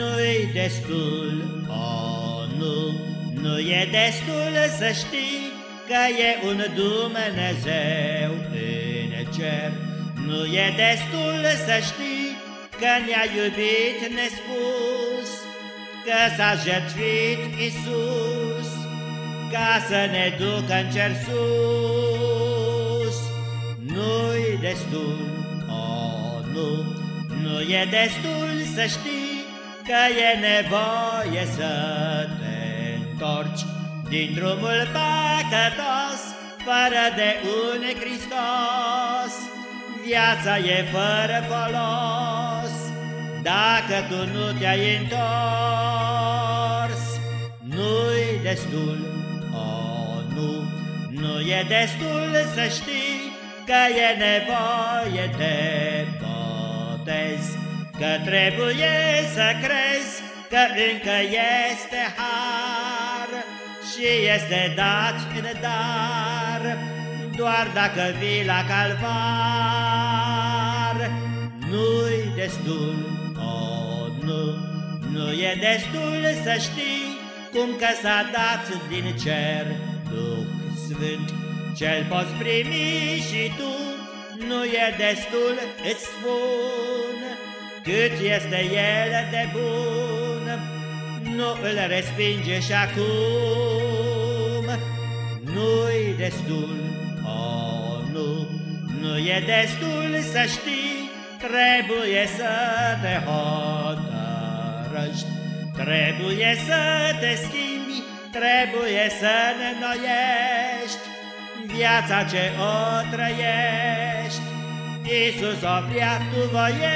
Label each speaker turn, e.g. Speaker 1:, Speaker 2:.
Speaker 1: Nu-i destul, oh nu, nu e destul să știi Că e un Dumnezeu în cer. Nu e destul să știi că ne-a iubit nespus Că s-a jertfit Isus Ca să ne ducă în cer sus. Nu-i destul, oh nu, nu e destul să știi Că e nevoie să te întorci Din drumul păcătos Fără de un Hristos. Viața e fără folos Dacă tu nu te-ai întors. Nu-i destul, oh nu Nu e destul să știi Că e nevoie de botez Că trebuie să crezi că încă este har Și este dat în dar Doar dacă vii la calvar. Nu-i destul, oh nu Nu e destul să știi Cum că s-a dat din cer Duh Sfânt. Cel poți primi și tu Nu e destul, îți spun cât este el de bun, nu îl respinge și acum. Nu-i destul, oh nu, nu e destul să știi, trebuie să te hotărăști, trebuie să te schimbi, trebuie să ne înnoiești viața ce o trăiești. Иисуса прятувает.